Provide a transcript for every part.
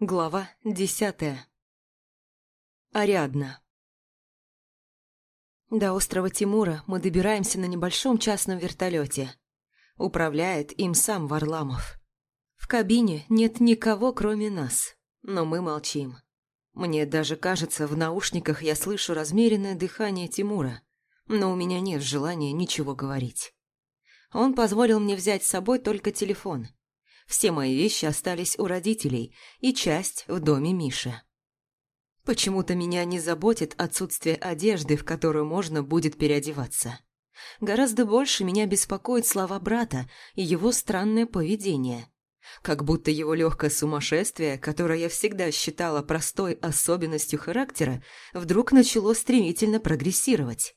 Глава десятая. Ариадна. До острова Тимура мы добираемся на небольшом частном вертолете. Управляет им сам Варламов. В кабине нет никого, кроме нас, но мы молчим. Мне даже кажется, в наушниках я слышу размеренное дыхание Тимура, но у меня нет желания ничего говорить. Он позволил мне взять с собой только телефон – все мои вещи остались у родителей и часть в доме Миши. Почему-то меня не заботит отсутствие одежды, в которую можно будет переодеваться. Гораздо больше меня беспокоит слова брата и его странное поведение. Как будто его легкое сумасшествие, которое я всегда считала простой особенностью характера, вдруг начало стремительно прогрессировать.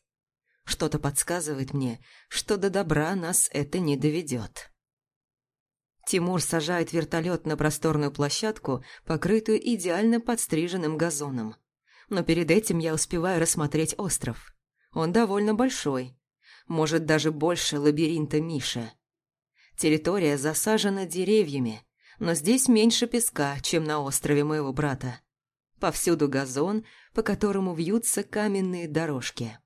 Что-то подсказывает мне, что до добра нас это не доведет. Тимур сажает вертолет на просторную площадку, покрытую идеально подстриженным газоном. Но перед этим я успеваю рассмотреть остров. Он довольно большой. Может, даже больше лабиринта Миши. Территория засажена деревьями, но здесь меньше песка, чем на острове моего брата. Повсюду газон, по которому вьются каменные дорожки.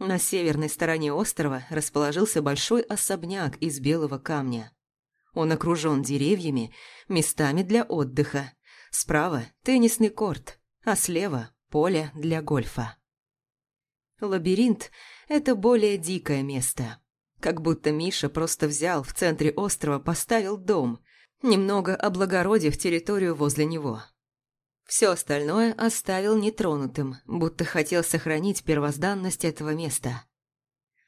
На северной стороне острова расположился большой особняк из белого камня. Он окружен деревьями, местами для отдыха. Справа – теннисный корт, а слева – поле для гольфа. Лабиринт – это более дикое место. Как будто Миша просто взял в центре острова, поставил дом, немного облагородив территорию возле него. Все остальное оставил нетронутым, будто хотел сохранить первозданность этого места.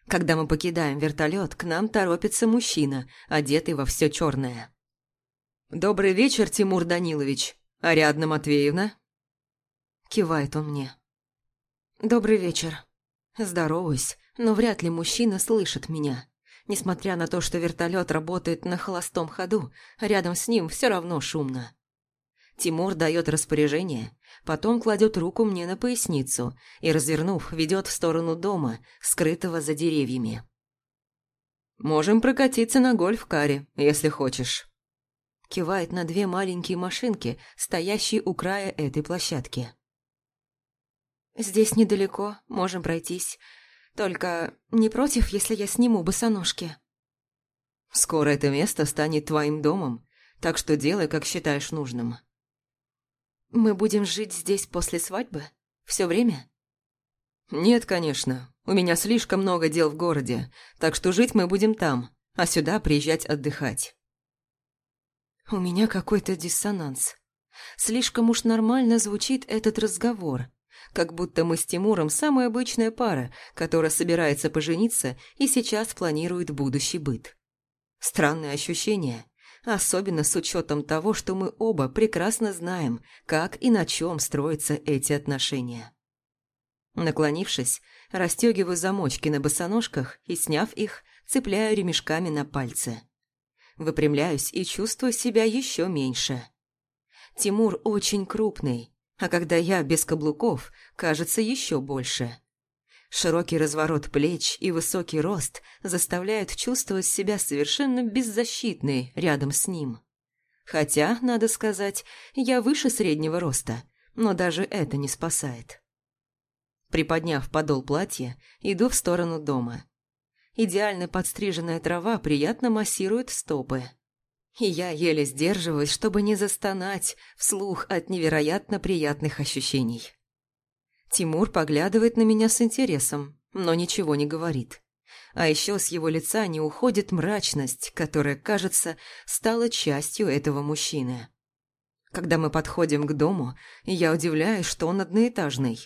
Когда мы покидаем вертолет, к нам торопится мужчина, одетый во все черное. «Добрый вечер, Тимур Данилович. Ариадна Матвеевна?» Кивает он мне. «Добрый вечер. Здороваюсь, но вряд ли мужчина слышит меня. Несмотря на то, что вертолет работает на холостом ходу, рядом с ним все равно шумно. Тимур дает распоряжение, потом кладет руку мне на поясницу и, развернув, ведет в сторону дома, скрытого за деревьями. «Можем прокатиться на гольф-каре, если хочешь». Кивает на две маленькие машинки, стоящие у края этой площадки. «Здесь недалеко, можем пройтись. Только не против, если я сниму босоножки?» «Скоро это место станет твоим домом, так что делай, как считаешь нужным». «Мы будем жить здесь после свадьбы? Все время?» «Нет, конечно. У меня слишком много дел в городе, так что жить мы будем там, а сюда приезжать отдыхать». У меня какой-то диссонанс. Слишком уж нормально звучит этот разговор, как будто мы с Тимуром самая обычная пара, которая собирается пожениться и сейчас планирует будущий быт. Странное ощущение, особенно с учетом того, что мы оба прекрасно знаем, как и на чем строятся эти отношения. Наклонившись, расстегиваю замочки на босоножках и, сняв их, цепляю ремешками на пальцы. Выпрямляюсь и чувствую себя еще меньше. Тимур очень крупный, а когда я без каблуков, кажется еще больше. Широкий разворот плеч и высокий рост заставляют чувствовать себя совершенно беззащитной рядом с ним. Хотя, надо сказать, я выше среднего роста, но даже это не спасает. Приподняв подол платья, иду в сторону дома. Идеально подстриженная трава приятно массирует стопы. И я еле сдерживаюсь, чтобы не застонать вслух от невероятно приятных ощущений. Тимур поглядывает на меня с интересом, но ничего не говорит. А еще с его лица не уходит мрачность, которая, кажется, стала частью этого мужчины. Когда мы подходим к дому, я удивляюсь, что он одноэтажный.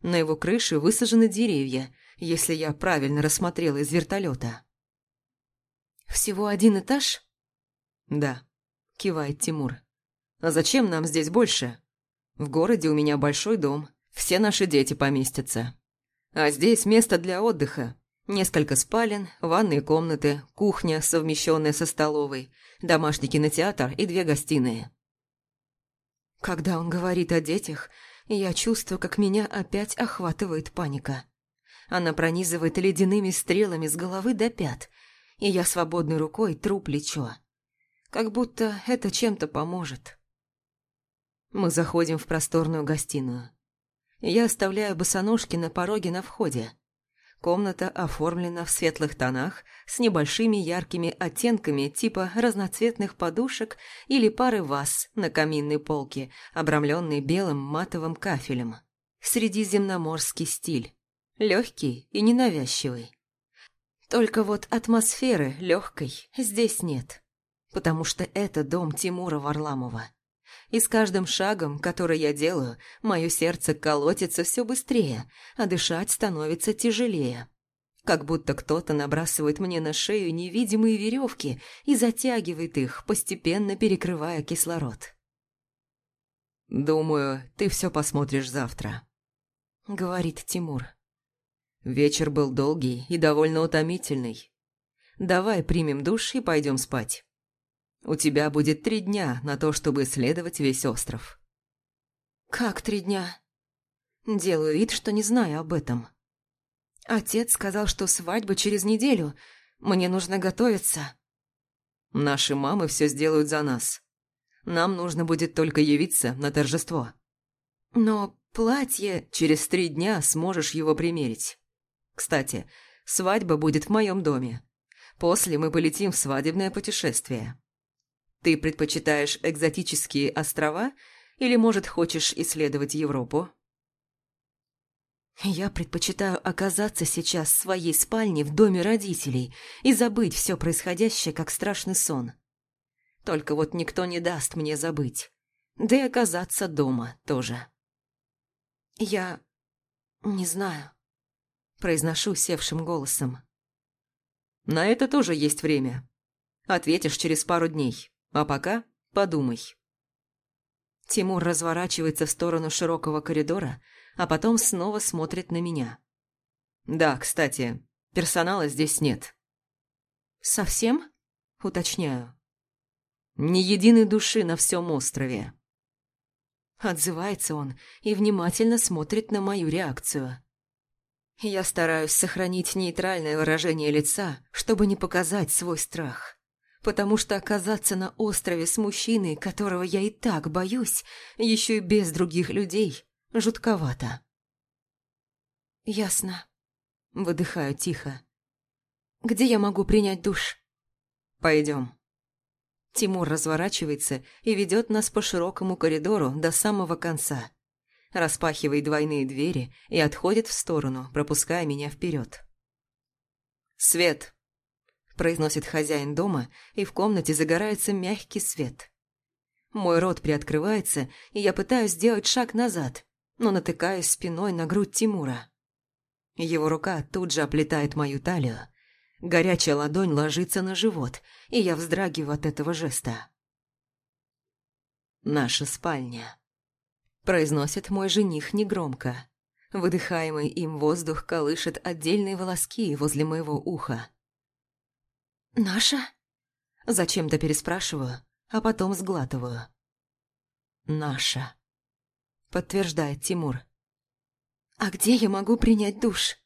На его крыше высажены деревья, если я правильно рассмотрела из вертолета. «Всего один этаж?» «Да», – кивает Тимур. «А зачем нам здесь больше? В городе у меня большой дом, все наши дети поместятся. А здесь место для отдыха. Несколько спален, ванные комнаты, кухня, совмещенная со столовой, домашний кинотеатр и две гостиные. Когда он говорит о детях, я чувствую, как меня опять охватывает паника. Она пронизывает ледяными стрелами с головы до пят, и я свободной рукой тру плечо. Как будто это чем-то поможет. Мы заходим в просторную гостиную. Я оставляю босоножки на пороге на входе. Комната оформлена в светлых тонах с небольшими яркими оттенками типа разноцветных подушек или пары ваз на каминной полке, обрамленной белым матовым кафелем. Средиземноморский стиль. Легкий и ненавязчивый. Только вот атмосферы легкой здесь нет. Потому что это дом Тимура Варламова. И с каждым шагом, который я делаю, мое сердце колотится все быстрее, а дышать становится тяжелее. Как будто кто-то набрасывает мне на шею невидимые веревки и затягивает их, постепенно перекрывая кислород. «Думаю, ты все посмотришь завтра», — говорит Тимур. «Вечер был долгий и довольно утомительный. Давай примем душ и пойдем спать». У тебя будет три дня на то, чтобы исследовать весь остров». «Как три дня?» Делаю вид, что не знаю об этом. Отец сказал, что свадьба через неделю. Мне нужно готовиться. Наши мамы все сделают за нас. Нам нужно будет только явиться на торжество. Но платье... Через три дня сможешь его примерить. Кстати, свадьба будет в моем доме. После мы полетим в свадебное путешествие. Ты предпочитаешь экзотические острова или, может, хочешь исследовать Европу? Я предпочитаю оказаться сейчас в своей спальне в доме родителей и забыть все происходящее, как страшный сон. Только вот никто не даст мне забыть. Да и оказаться дома тоже. Я не знаю. Произношу севшим голосом. На это тоже есть время. Ответишь через пару дней. А пока подумай». Тимур разворачивается в сторону широкого коридора, а потом снова смотрит на меня. «Да, кстати, персонала здесь нет». «Совсем?» – уточняю. «Ни единой души на всем острове». Отзывается он и внимательно смотрит на мою реакцию. Я стараюсь сохранить нейтральное выражение лица, чтобы не показать свой страх потому что оказаться на острове с мужчиной, которого я и так боюсь, еще и без других людей, жутковато. «Ясно», — выдыхаю тихо. «Где я могу принять душ?» «Пойдем». Тимур разворачивается и ведет нас по широкому коридору до самого конца. Распахивает двойные двери и отходит в сторону, пропуская меня вперед. «Свет!» Произносит хозяин дома, и в комнате загорается мягкий свет. Мой рот приоткрывается, и я пытаюсь сделать шаг назад, но натыкаюсь спиной на грудь Тимура. Его рука тут же оплетает мою талию. Горячая ладонь ложится на живот, и я вздрагиваю от этого жеста. «Наша спальня», – произносит мой жених негромко. Выдыхаемый им воздух колышет отдельные волоски возле моего уха. «Наша?» Зачем-то переспрашиваю, а потом сглатываю. «Наша», — подтверждает Тимур. «А где я могу принять душ?»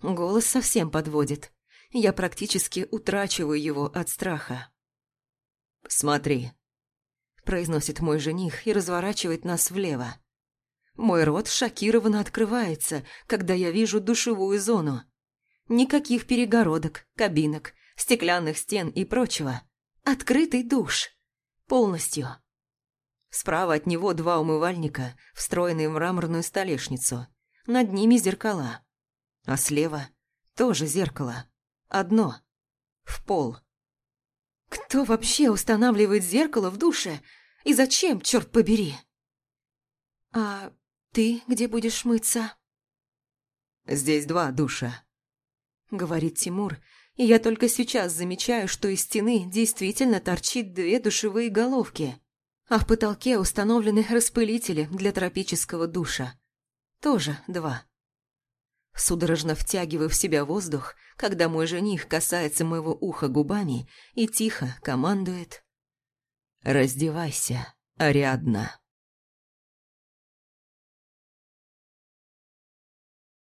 Голос совсем подводит. Я практически утрачиваю его от страха. «Смотри», — произносит мой жених и разворачивает нас влево. Мой рот шокированно открывается, когда я вижу душевую зону. Никаких перегородок, кабинок, стеклянных стен и прочего. Открытый душ. Полностью. Справа от него два умывальника, встроенные в мраморную столешницу. Над ними зеркала. А слева тоже зеркало. Одно. В пол. Кто вообще устанавливает зеркало в душе? И зачем, черт побери? А ты где будешь мыться? Здесь два душа, говорит Тимур, и я только сейчас замечаю, что из стены действительно торчит две душевые головки, а в потолке установлены распылители для тропического душа. Тоже два. Судорожно втягиваю в себя воздух, когда мой жених касается моего уха губами и тихо командует «Раздевайся, Ариадна».